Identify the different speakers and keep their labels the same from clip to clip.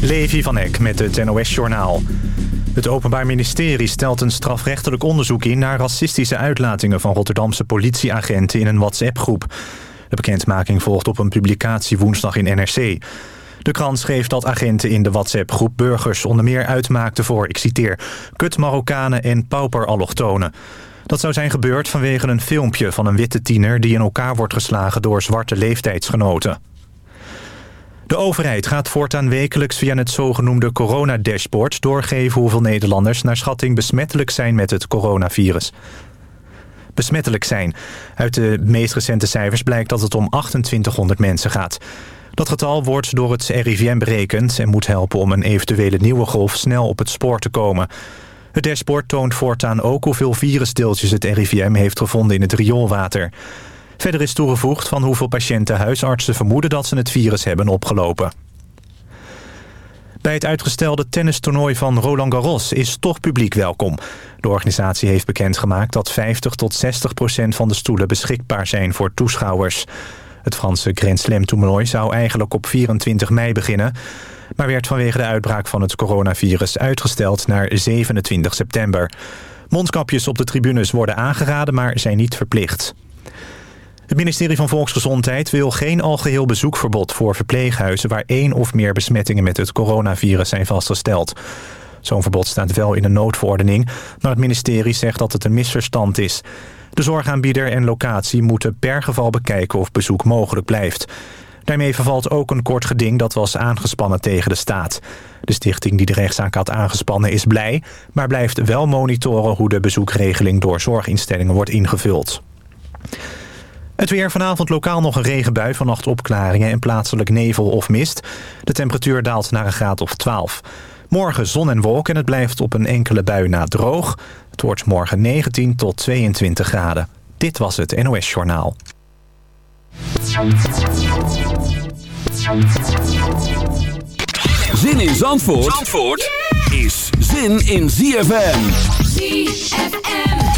Speaker 1: Levi van Eck met het NOS-journaal. Het Openbaar Ministerie stelt een strafrechtelijk onderzoek in... naar racistische uitlatingen van Rotterdamse politieagenten in een WhatsApp-groep. De bekendmaking volgt op een publicatie woensdag in NRC. De krant schreef dat agenten in de WhatsApp-groep burgers onder meer uitmaakten voor, ik citeer, kut Marokkanen en pauper-allochtonen. Dat zou zijn gebeurd vanwege een filmpje van een witte tiener die in elkaar wordt geslagen door zwarte leeftijdsgenoten. De overheid gaat voortaan wekelijks via het zogenoemde coronadashboard doorgeven hoeveel Nederlanders naar schatting besmettelijk zijn met het coronavirus. Besmettelijk zijn. Uit de meest recente cijfers blijkt dat het om 2800 mensen gaat. Dat getal wordt door het RIVM berekend en moet helpen om een eventuele nieuwe golf snel op het spoor te komen. Het dashboard toont voortaan ook hoeveel virusdeeltjes het RIVM heeft gevonden in het rioolwater. Verder is toegevoegd van hoeveel patiënten huisartsen vermoeden dat ze het virus hebben opgelopen. Bij het uitgestelde tennistoernooi van Roland Garros is toch publiek welkom. De organisatie heeft bekendgemaakt dat 50 tot 60 procent van de stoelen beschikbaar zijn voor toeschouwers. Het Franse Grand Slam toernooi zou eigenlijk op 24 mei beginnen... maar werd vanwege de uitbraak van het coronavirus uitgesteld naar 27 september. Mondkapjes op de tribunes worden aangeraden, maar zijn niet verplicht. Het ministerie van Volksgezondheid wil geen algeheel bezoekverbod voor verpleeghuizen... waar één of meer besmettingen met het coronavirus zijn vastgesteld. Zo'n verbod staat wel in een noodverordening, maar het ministerie zegt dat het een misverstand is. De zorgaanbieder en locatie moeten per geval bekijken of bezoek mogelijk blijft. Daarmee vervalt ook een kort geding dat was aangespannen tegen de staat. De stichting die de rechtszaak had aangespannen is blij... maar blijft wel monitoren hoe de bezoekregeling door zorginstellingen wordt ingevuld. Het weer vanavond lokaal nog een regenbui, vannacht opklaringen en plaatselijk nevel of mist. De temperatuur daalt naar een graad of 12. Morgen zon en wolken en het blijft op een enkele bui na droog. Het wordt morgen 19 tot 22 graden. Dit was het NOS Journaal.
Speaker 2: Zin in Zandvoort, Zandvoort is zin in ZFM.
Speaker 3: ZFM.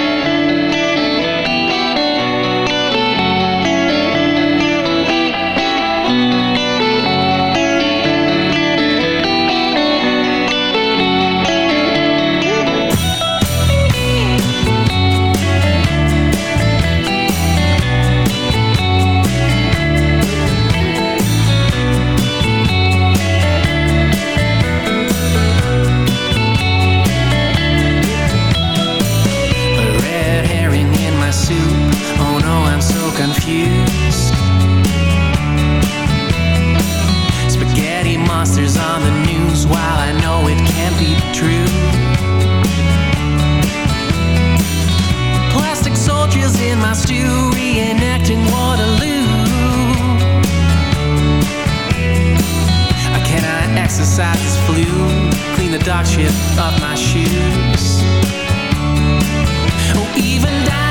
Speaker 4: monsters on
Speaker 2: the news while I know it can't be true. Plastic soldiers in my stew reenacting Waterloo. Can I exercise this flu, clean the dog shit off my shoes. Oh, even die.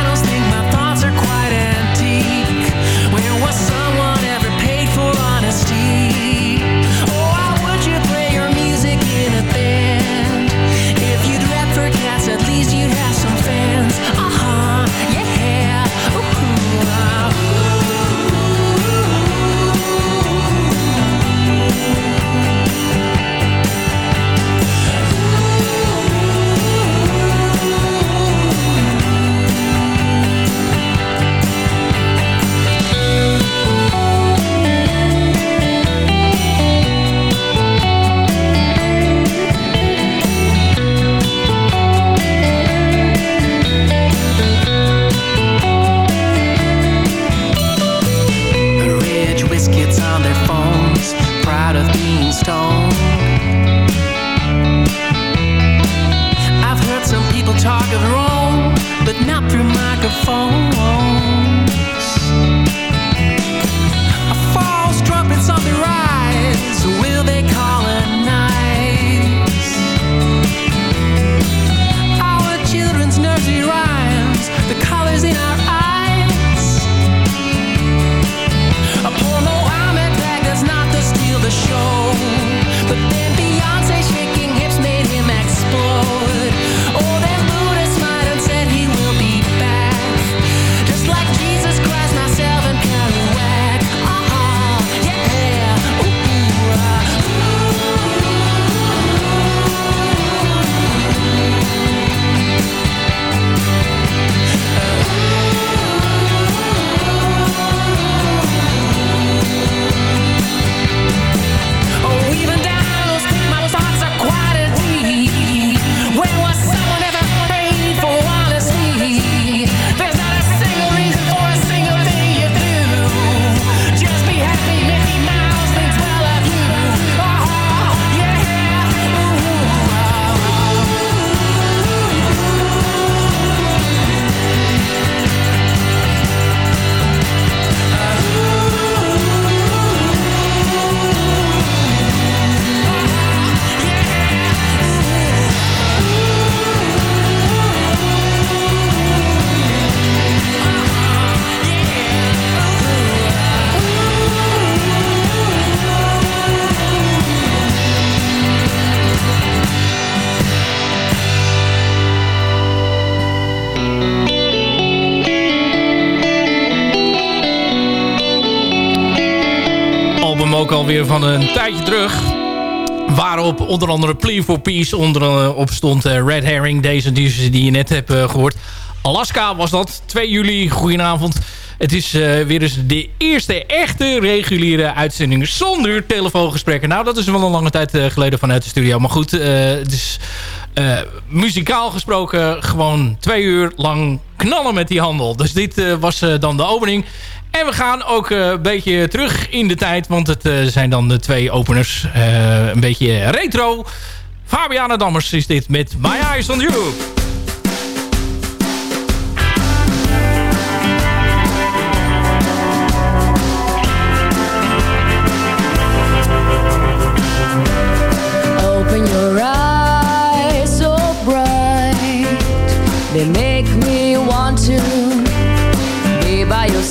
Speaker 4: Alweer van een tijdje terug. Waarop onder andere Plea for Peace onder, op stond. Red Herring, deze die, die je net hebt gehoord. Alaska was dat. 2 juli, goedenavond. Het is weer eens de eerste echte reguliere uitzending zonder telefoongesprekken. Nou, dat is wel een lange tijd geleden vanuit de studio. Maar goed, uh, het is muzikaal gesproken gewoon twee uur lang knallen met die handel. Dus dit was dan de opening. En we gaan ook een beetje terug in de tijd. Want het zijn dan de twee openers. een beetje retro. Fabiana Dammers is dit met My Eyes on You.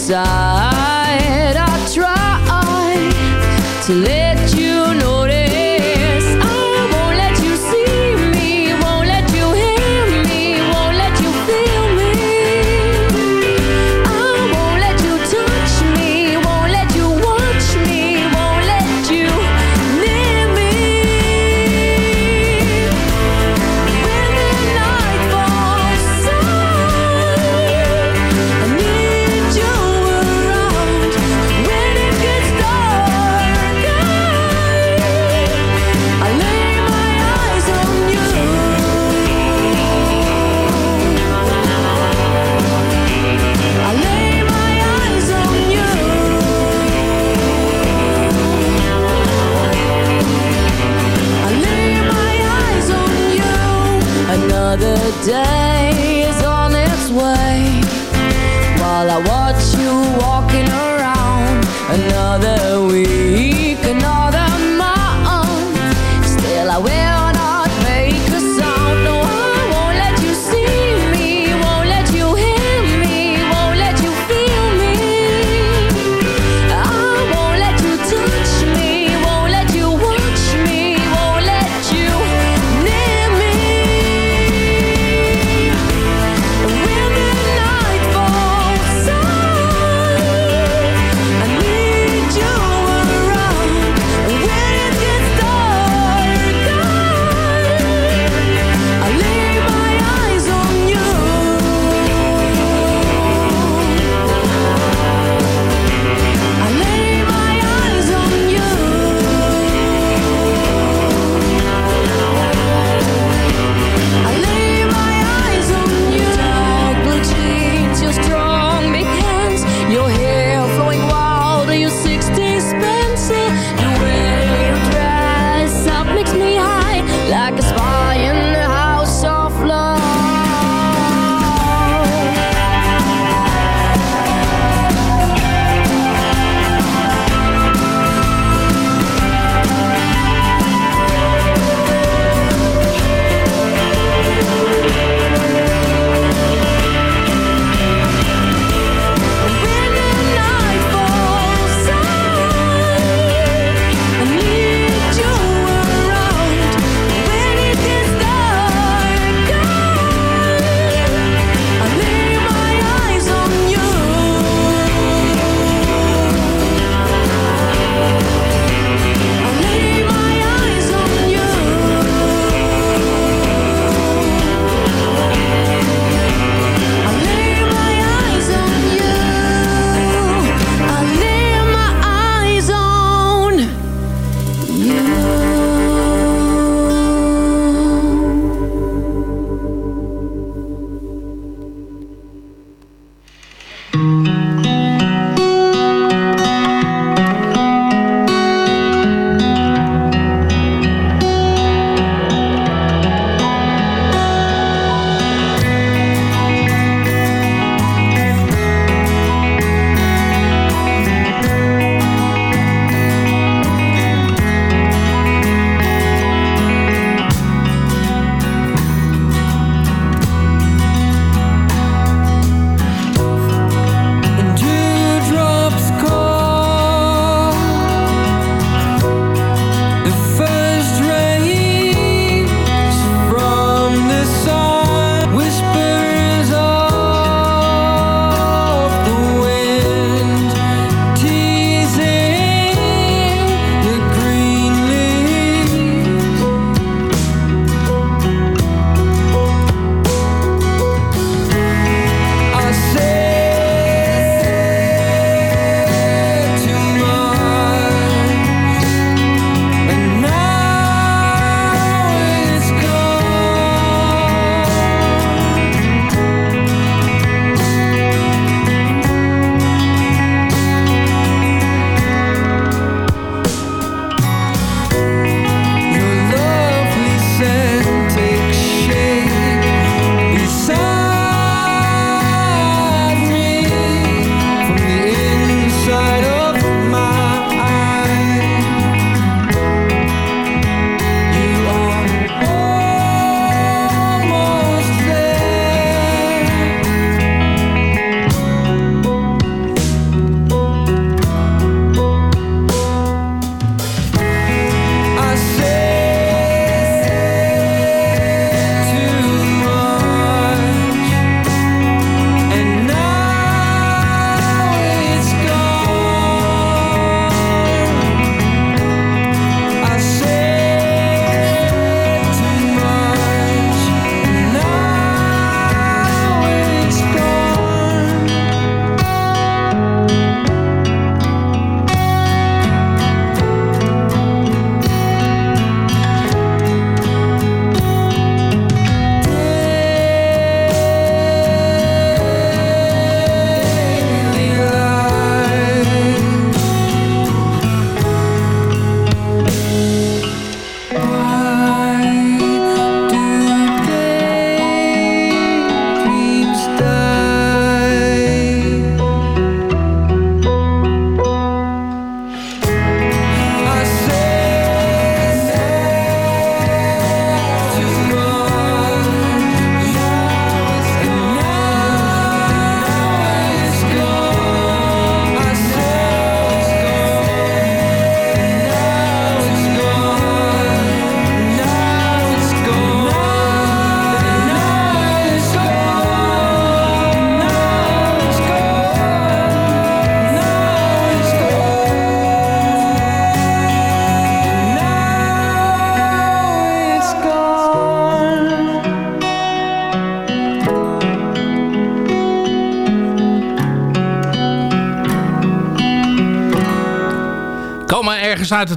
Speaker 2: Side.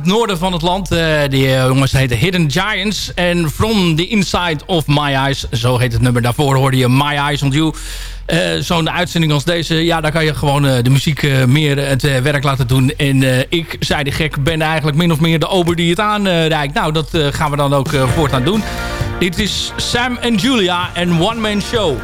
Speaker 4: Het noorden van het land. Uh, die jongens heten Hidden Giants. En From the Inside of My Eyes, zo heet het nummer. Daarvoor hoorde je My Eyes on You. Zo'n uitzending als deze, ja, daar kan je gewoon de muziek meer het werk laten doen. En ik, zei de gek, ben eigenlijk min of meer de ober die het aanreikt. nou, dat gaan we dan ook voortaan doen. Dit is Sam en Julia en One Man Show.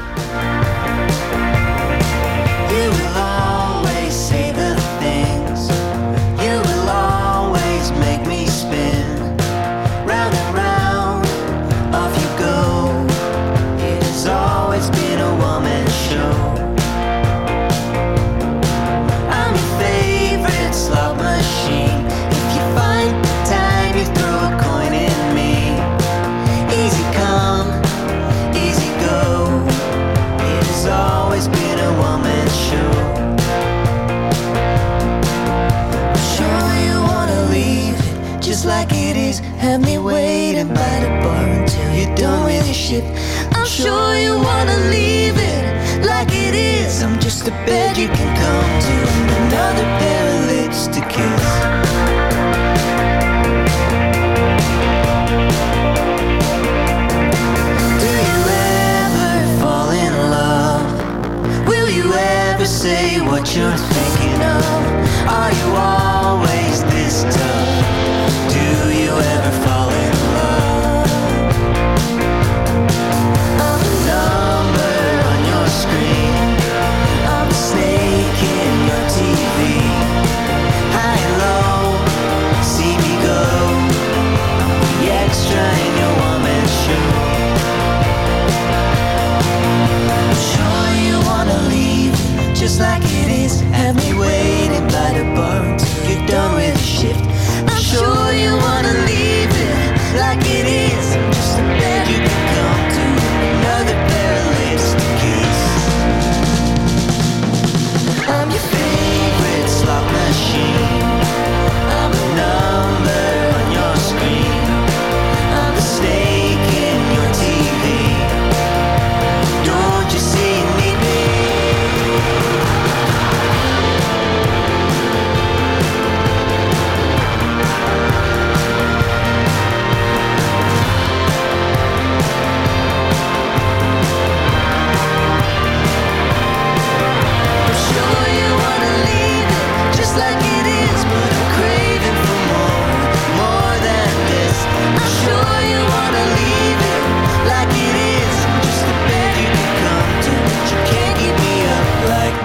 Speaker 5: I'm sure you wanna leave it like it is. I'm just a bed you can come to and another pair of lips to kiss. Do you ever fall in love? Will you ever say what you're thinking of? Are you always this tough? Like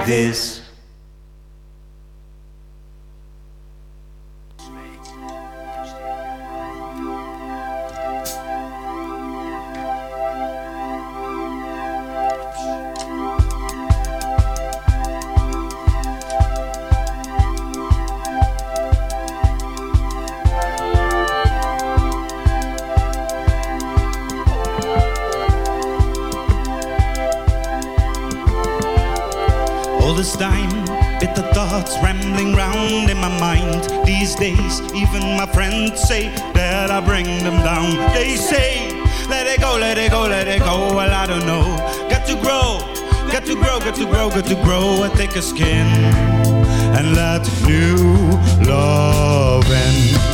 Speaker 5: this. good to
Speaker 6: grow, good to grow a thicker skin. and let new love in.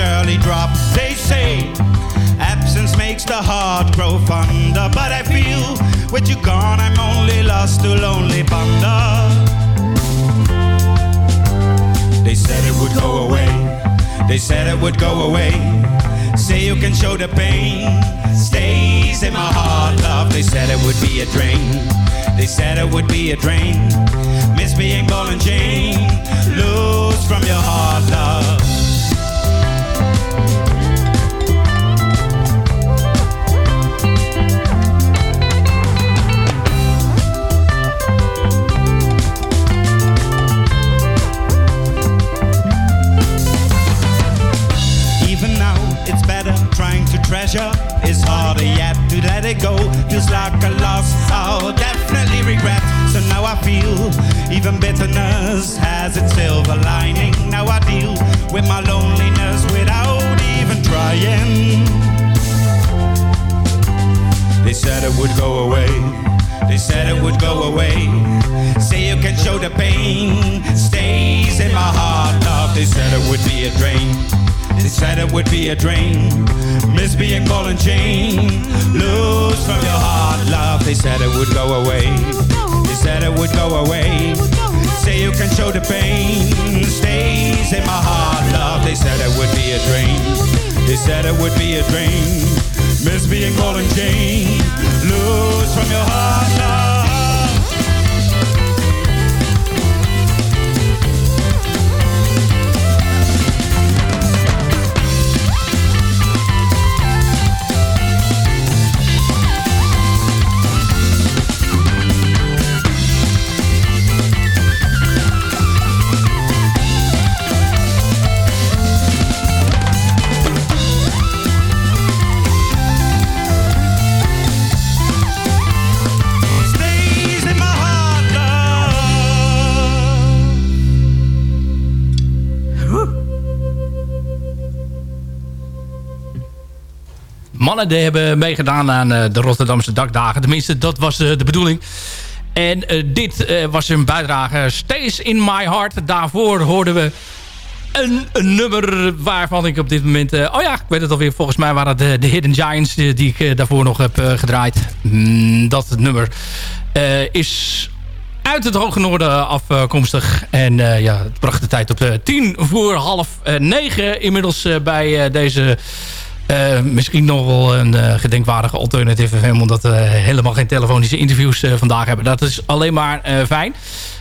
Speaker 6: Surely drop. They say absence makes the heart grow fonder, but I feel with you gone, I'm only lost to lonely ponder. They said it would go away. They said it would go away. Say you can show the pain. Stays in my heart, love. They said it would be a drain. They said it would be a drain. Miss being ball and chain. Lose from your heart, love. Be a drain. Miss being ball and chain. Lose from your heart, love. They said it would go away. They said it would go away. Say you can show the pain stays in my heart, love. They said it would be a drain. They said it would be a drain. Miss being ball and chain. Lose from your heart, love.
Speaker 4: Mannen hebben meegedaan aan eh, de Rotterdamse Dakdagen. Tenminste, dat was eh, de bedoeling. En eh, dit was een bijdrage. Stays in my heart. Daarvoor hoorden we een, een nummer waarvan ik op dit moment... oh ja, ik weet het alweer. Volgens mij waren het de, de Hidden Giants die ik daarvoor nog heb gedraaid. Mm, dat nummer is uit het hoge noorden afkomstig. En ja, het bracht de tijd op tien voor half negen. Inmiddels bij deze... eh, misschien nog wel een eh, gedenkwaardige alternative FM... omdat we helemaal geen telefonische interviews eh, vandaag hebben. Dat is alleen maar eh, fijn.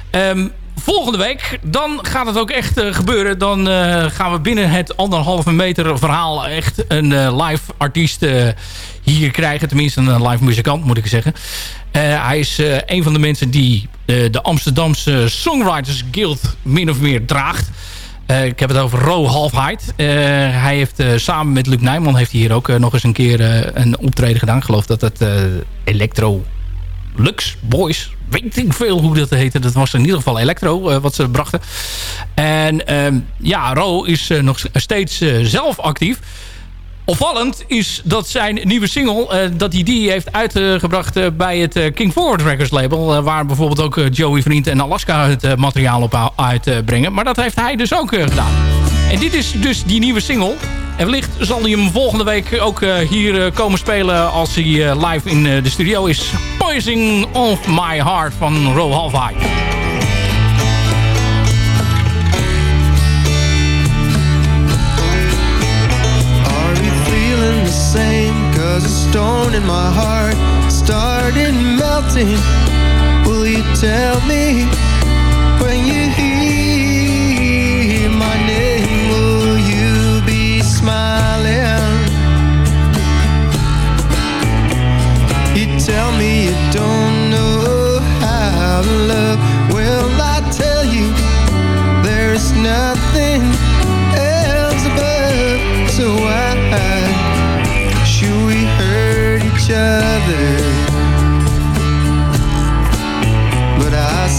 Speaker 4: Ehm, volgende week, dan gaat het ook echt eh, gebeuren. Dan eh, gaan we binnen het anderhalve meter verhaal... echt een eh, live artiest eh, hier krijgen. Tenminste een live muzikant, moet ik zeggen. Eh, hij is eh, een van de mensen die eh, de Amsterdamse Songwriters Guild min of meer draagt. Eh, ik heb het over Ro Halfheid. Eh, hij heeft eh, samen met Luc Nijman heeft hij hier ook nog eens een keer een optreden gedaan. Ik geloof dat het Electro Lux Boys, weet ik veel hoe dat heette. Dat was in ieder geval Electro wat ze brachten. En ehm, ja, Ro is nog steeds zelf actief. Opvallend is dat zijn nieuwe single, eh, dat hij die heeft uitgebracht eh, bij het eh, King Forward Records label. waar bijvoorbeeld ook Joey Vriend en Alaska het materiaal op uitbrengen. maar dat heeft hij dus ook gedaan. En dit is dus die nieuwe single. En wellicht zal hij hem volgende week ook hier komen spelen als hij live in de studio is. Poison of My Heart van Ro Halfhigh.
Speaker 7: Cause a stone in my heart started melting. Will you tell me when you hear my name? Will you be smiling? You tell me you don't know how to love. Well, I tell you, there's nothing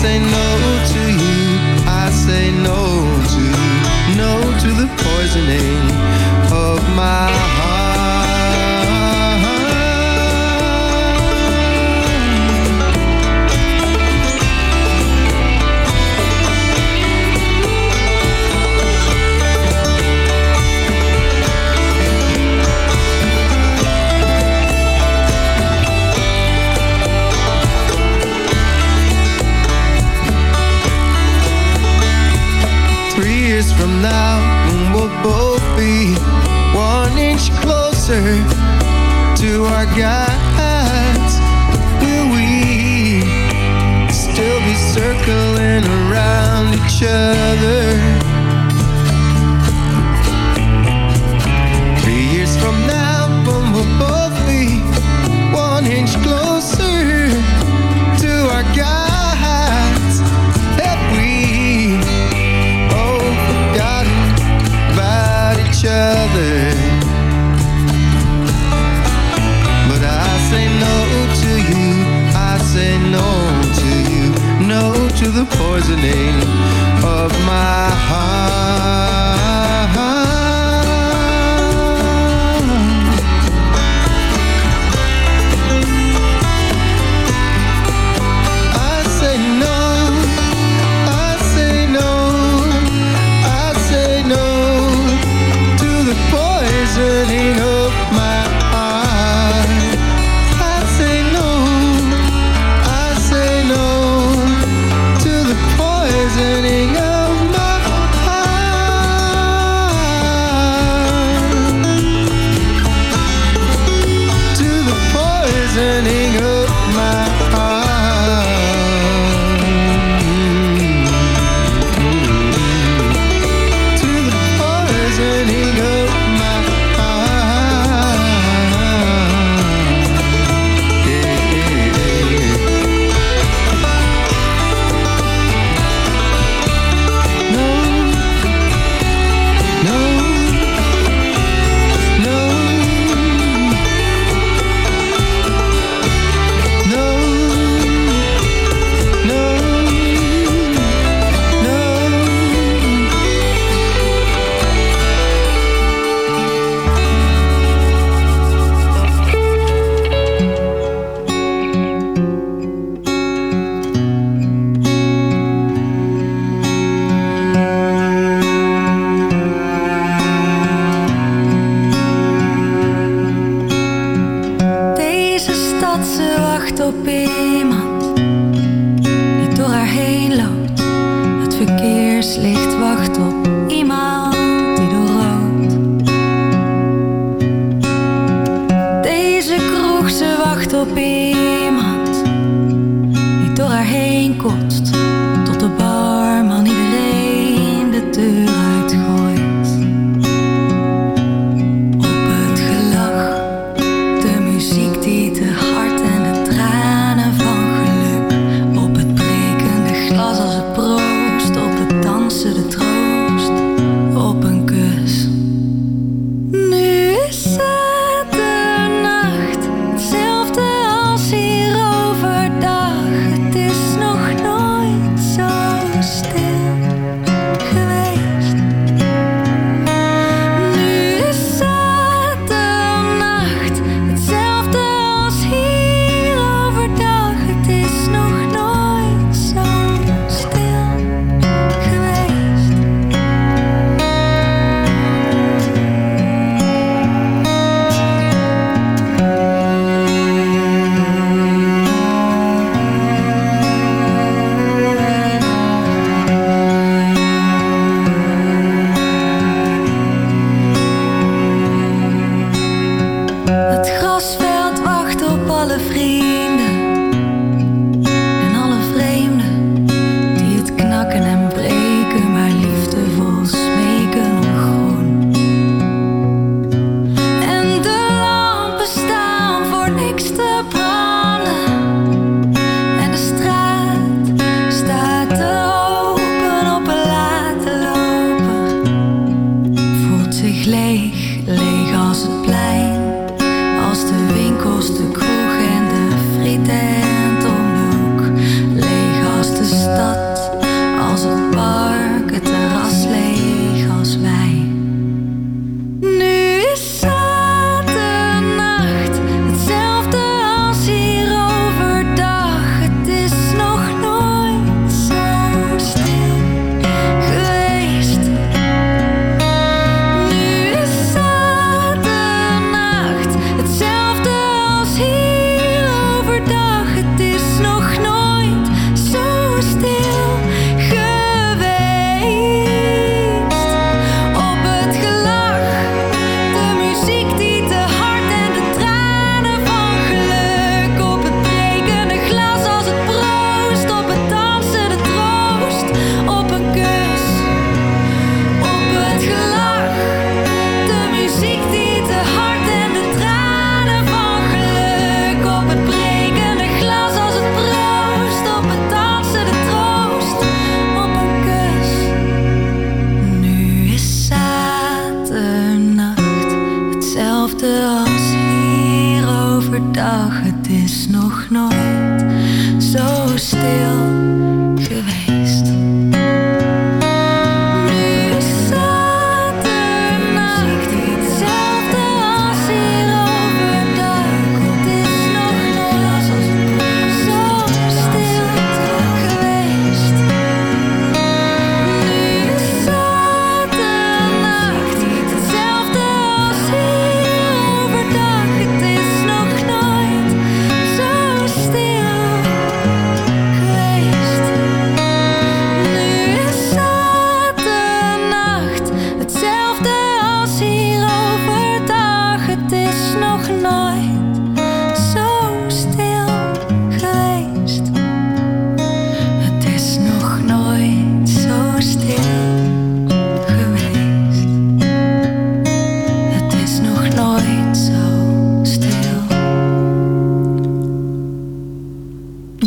Speaker 7: say no to you. I say no to no to the poisoning closer to our guides, will we still be circling around each other?
Speaker 8: the poisoning of my heart.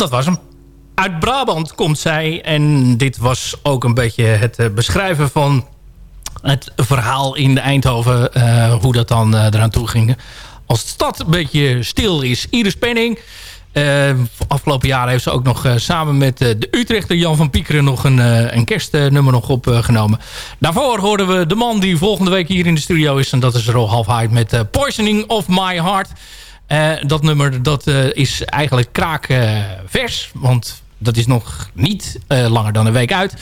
Speaker 4: dat was hem. Uit Brabant komt zij en dit was ook een beetje het eh, beschrijven van het verhaal in Eindhoven. Eh, hoe dat dan eh, eraan toe ging. Als de stad een beetje stil is. iedere Penning. Afgelopen jaar heeft ze ook nog samen met de Utrechter Jan van Piekeren nog een, een kerstnummer nog opgenomen. Daarvoor hoorden we de man die volgende week hier in de studio is. En dat is Rohalf Hyde met Poisoning of My Heart. Eh, dat nummer dat, eh, is eigenlijk kraakvers. want dat is nog niet eh, langer dan een week uit.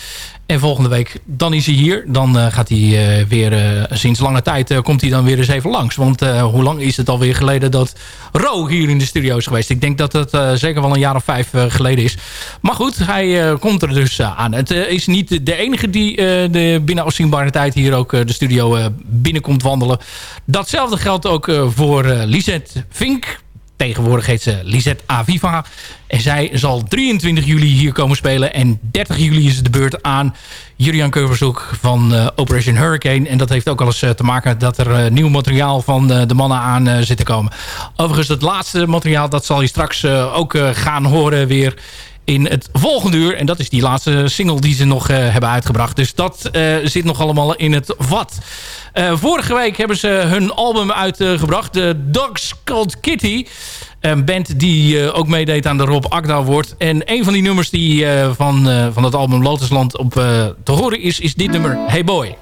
Speaker 4: En volgende week, dan is hij hier. Dan eh, gaat hij eh, weer, sinds lange tijd, komt hij dan weer eens even langs. Want hoe lang is het alweer geleden dat Ro hier in de studio is geweest? Ik denk dat eh, zeker wel een jaar of vijf geleden is. Maar goed, hij komt er dus aan. Het is niet de enige die de binnen afzienbare tijd hier ook de studio binnenkomt wandelen. Datzelfde geldt ook voor Lisette Vink. Tegenwoordig heet ze Lisette Aviva. En zij zal 23 juli hier komen spelen. En 30 juli is de beurt aan Julian Keuvershoek van eh, Operation Hurricane. En dat heeft ook alles eh, te maken dat er eh, nieuw materiaal van de mannen aan zit te komen. Overigens het laatste materiaal dat zal je straks ook gaan horen weer in het volgende uur. En dat is die laatste single die ze nog hebben uitgebracht. Dus dat zit nog allemaal in het vat. Eh, vorige week hebben ze hun album uitgebracht. De Dogs Called Kitty. Een band die eh, ook meedeed aan de Rob Agda Award. En een van die nummers die eh, van, van het album Lotusland op te horen is... is dit nummer Hey Boy.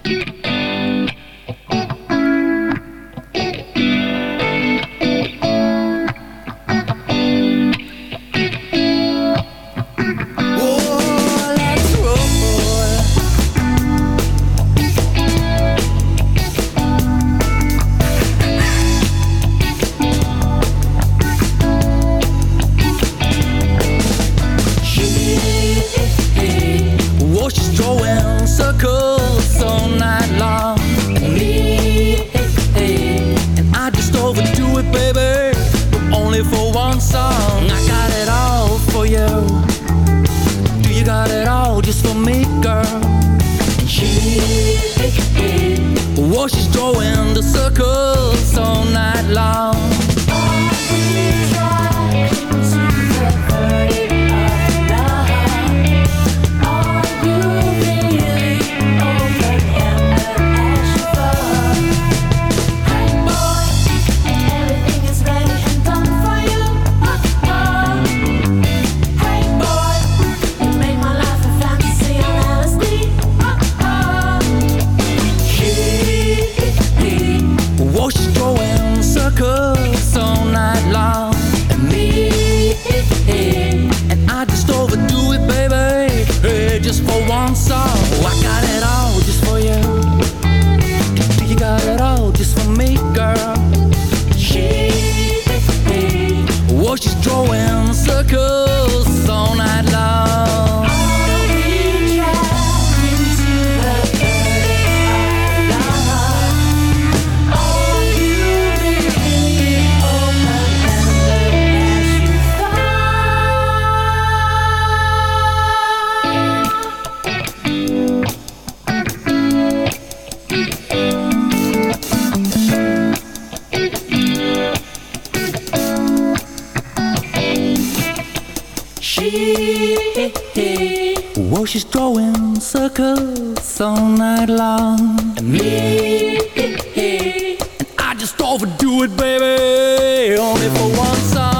Speaker 8: Whoa, she's drawing circles all night long. And me, and I just overdo it, baby, only for one song.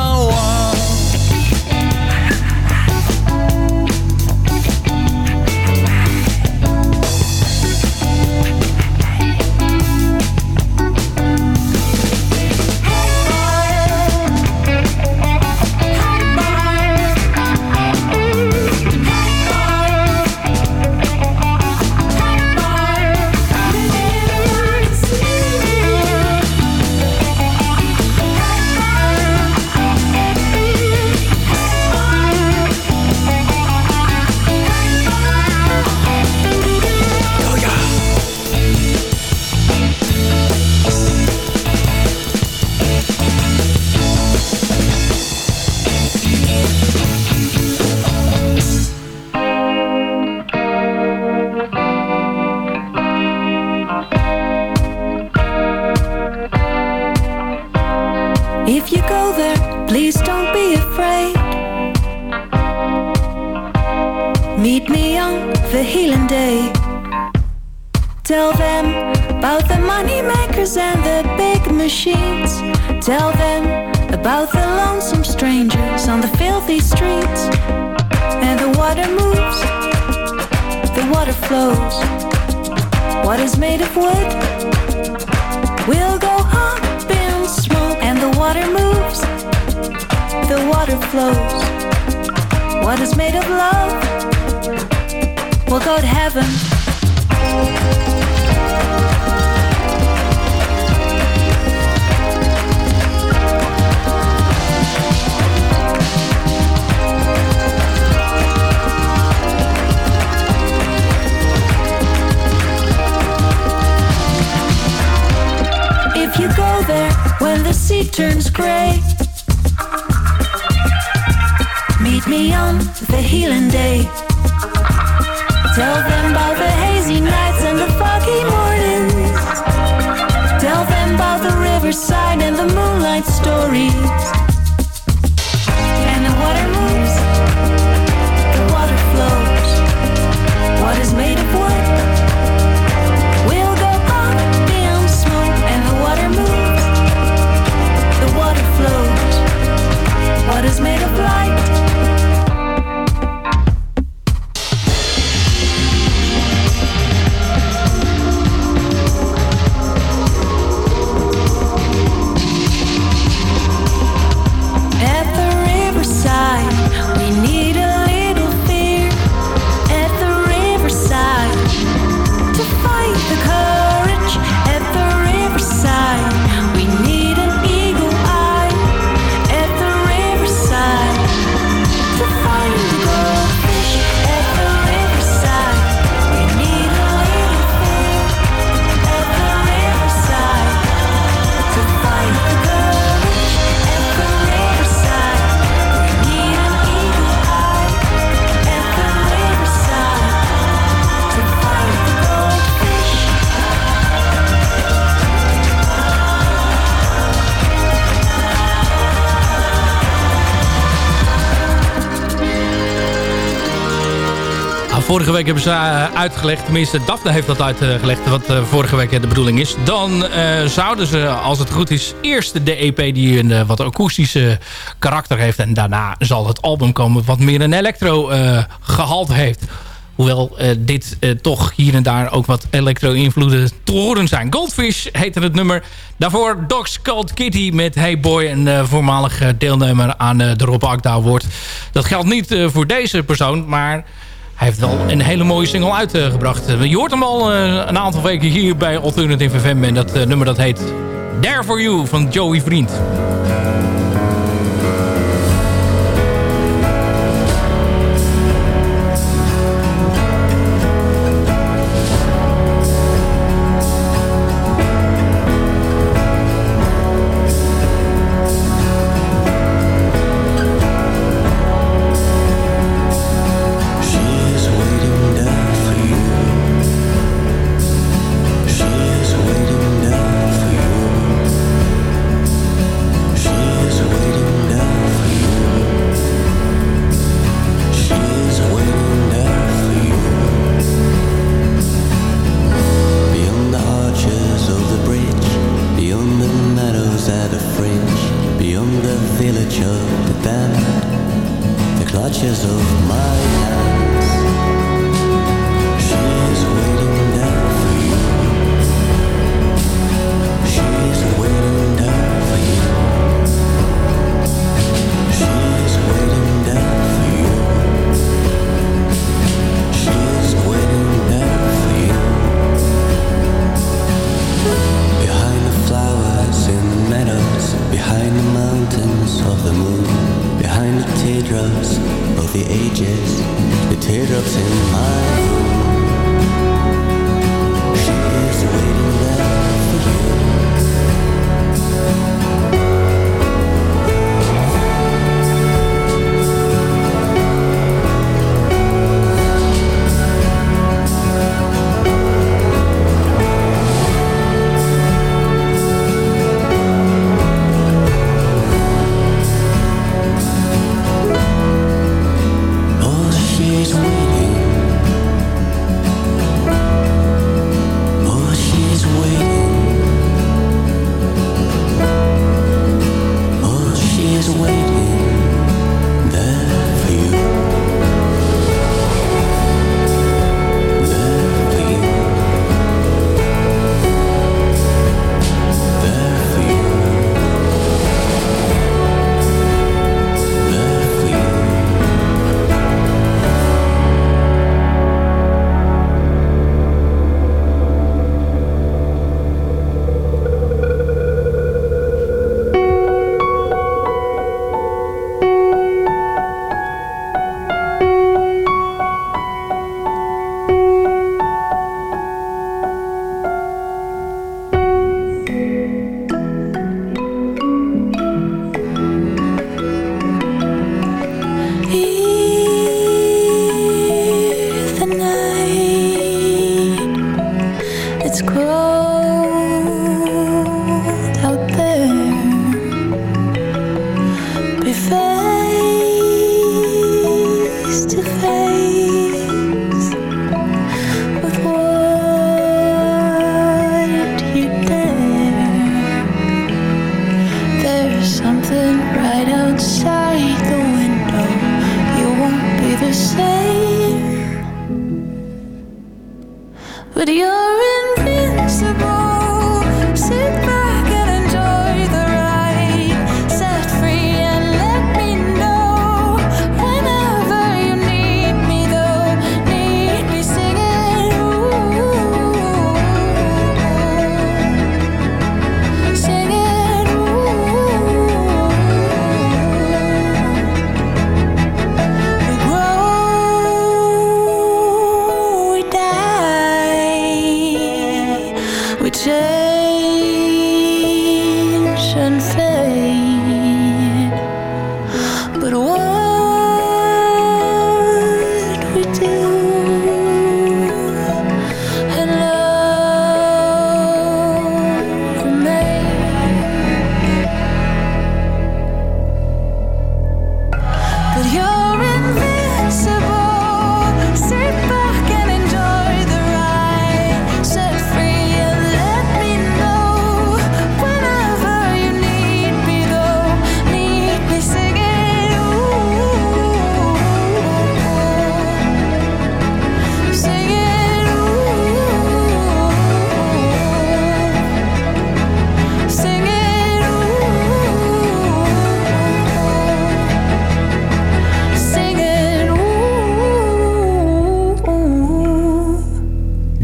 Speaker 9: Will
Speaker 8: heaven. If you go there when the sea turns gray, meet me on the healing day. Tell them about the hazy nights and the foggy mornings. Tell them about the riverside and the moonlight stories.
Speaker 4: Vorige week hebben ze eh, uitgelegd, tenminste Daphne heeft dat uitgelegd... wat eh, vorige week de bedoeling is. Dan eh, zouden ze, als het goed is, eerst de EP die een eh, wat akoestische karakter heeft... en daarna zal het album komen wat meer een electro eh, gehalte heeft. Hoewel eh, dit eh, toch hier en daar ook wat electro-invloeden te horen zijn. Goldfish heette het nummer. Daarvoor Dogs Called Kitty met Hey Boy. Een eh, voormalig eh, deelnemer aan eh, de Rob Akda Award. Dat geldt niet eh, voor deze persoon, maar... Hij heeft wel een hele mooie single uitgebracht. Eh, je hoort hem al eh, een aantal weken hier bij Alternative FM. En dat eh, nummer dat heet There For You van Joey Vriend.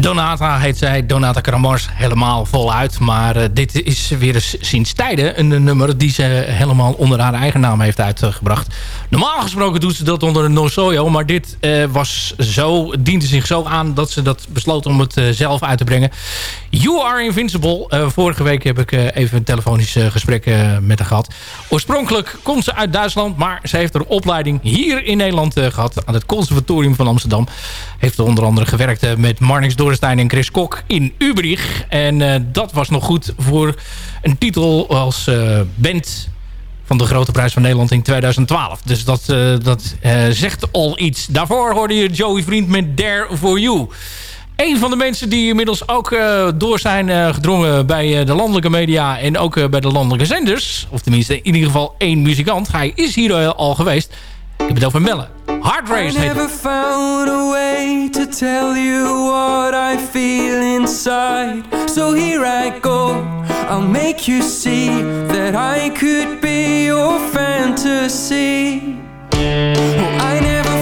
Speaker 4: Donata heet zij, Donata Kramars, helemaal voluit. Maar eh, dit is weer eens sinds tijden een, nummer die ze helemaal onder haar eigen naam heeft uitgebracht. Normaal gesproken doet ze dat onder No Soyo, maar dit eh, was zo, diende zich zo aan dat ze dat besloot om het eh, zelf uit te brengen. You Are Invincible. Eh, vorige week heb ik eh, even een telefonisch eh, gesprek eh, met haar gehad. Oorspronkelijk komt ze uit Duitsland, maar ze heeft haar opleiding hier in Nederland eh, gehad. Aan het Conservatorium van Amsterdam. Heeft onder andere gewerkt eh, met Marnix Dorenstein en Chris Kok in Ubrich. En eh, dat was nog goed voor een titel als eh, band van de Grote Prijs van Nederland in 2012. Dus dat, eh, dat zegt al iets. Daarvoor hoorde je Joey Vriend met Dare For You. Een van de mensen die inmiddels ook door zijn gedrongen bij de landelijke media... en ook bij de landelijke zenders. Of tenminste in ieder geval één muzikant. Hij is hier al geweest. Ik heb het over Melle. Hard
Speaker 10: I
Speaker 4: Race heet
Speaker 10: never found a way to tell you what I feel inside. So here I go. I'll make you see that I could be your fantasy. Oh, I never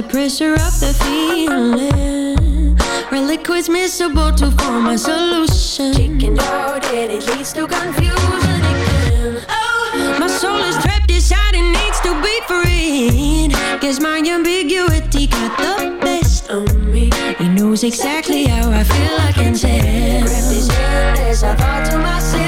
Speaker 10: the
Speaker 8: suppressor of the feeling. Reliquids miscible to form a solution. Chicken out and it leads to confusion again. Oh, my soul is trapped inside and needs to be freed. Guess my ambiguity got the best of me. He knows exactly how I feel, I can tell. Grab hand as I thought to myself.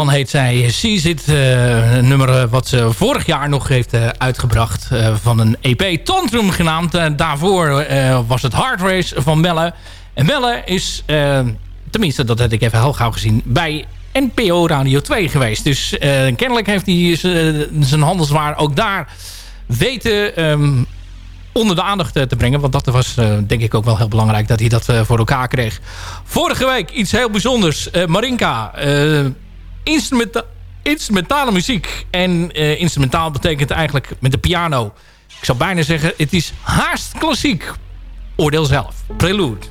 Speaker 4: Man heet zij. Seize It, eh, een nummer eh, wat ze vorig jaar nog heeft eh, uitgebracht. van een EP, Tantrum genaamd. Daarvoor was het Hard Race van Melle. En Melle is, tenminste dat heb ik even heel gauw gezien... bij NPO Radio 2 geweest. Dus kennelijk heeft hij zijn handelswaar ook daar weten... ehm, onder de aandacht te brengen. Want dat was denk ik ook wel heel belangrijk dat hij dat voor elkaar kreeg. Vorige week iets heel bijzonders. Marinka, instrumenta instrumentale muziek. En eh, instrumentaal betekent eigenlijk met de piano. Ik zou bijna zeggen, het is haast klassiek. Oordeel zelf. Prelude.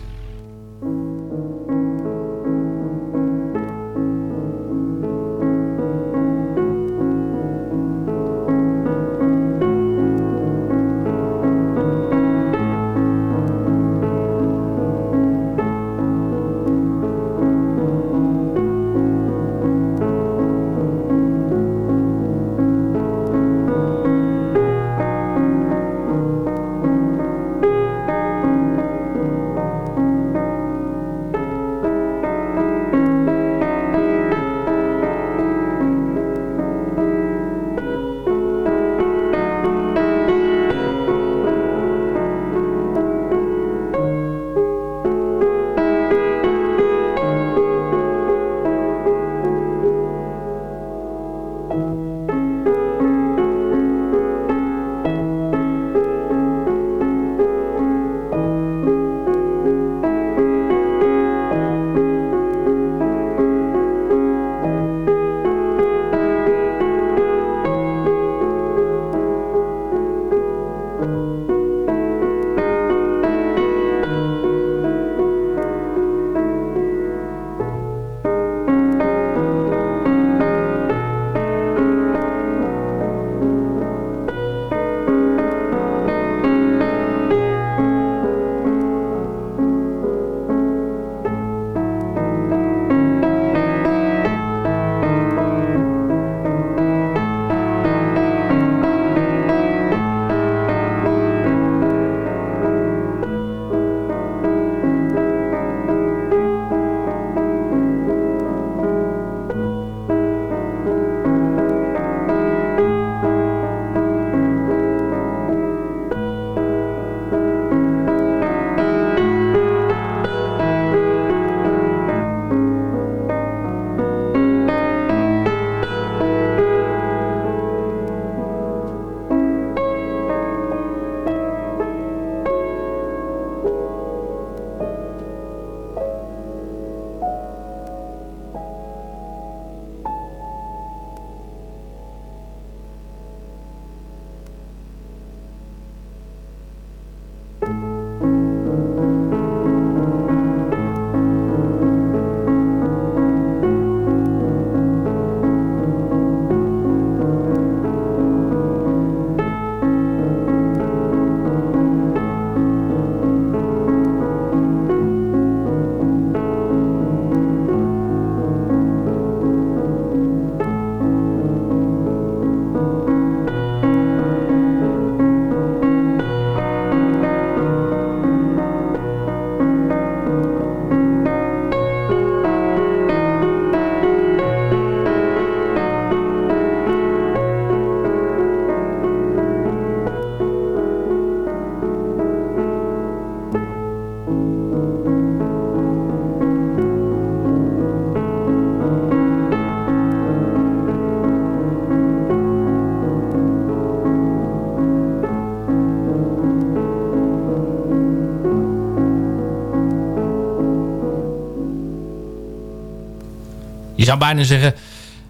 Speaker 11: Zou bijna zeggen...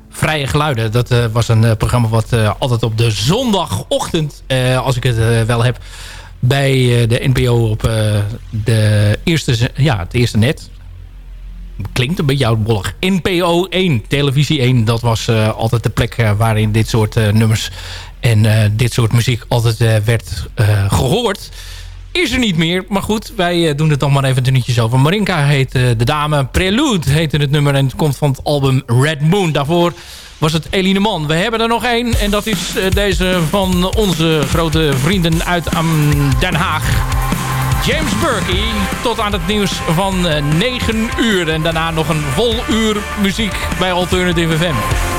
Speaker 11: Vrije Geluiden. Dat eh, was een eh, programma wat eh, altijd op de zondagochtend... als ik het wel heb... bij de NPO op de eerste, ja, het eerste net. Klinkt een beetje oudbollig. NPO 1, televisie 1. Dat was altijd de plek waarin dit soort nummers... en dit soort muziek altijd werd eh, gehoord is er niet meer. Maar goed, wij eh, doen het dan maar even dunnetjes over. Marinka heet eh, de dame. Prelude heette het nummer en het komt van het album Red Moon. Daarvoor was het Eline Man. We hebben er nog één en dat is eh, deze van onze grote vrienden uit am, Den Haag. James Burkey tot aan het nieuws van eh, 9 uur. En daarna nog een vol uur muziek bij Alternative FM.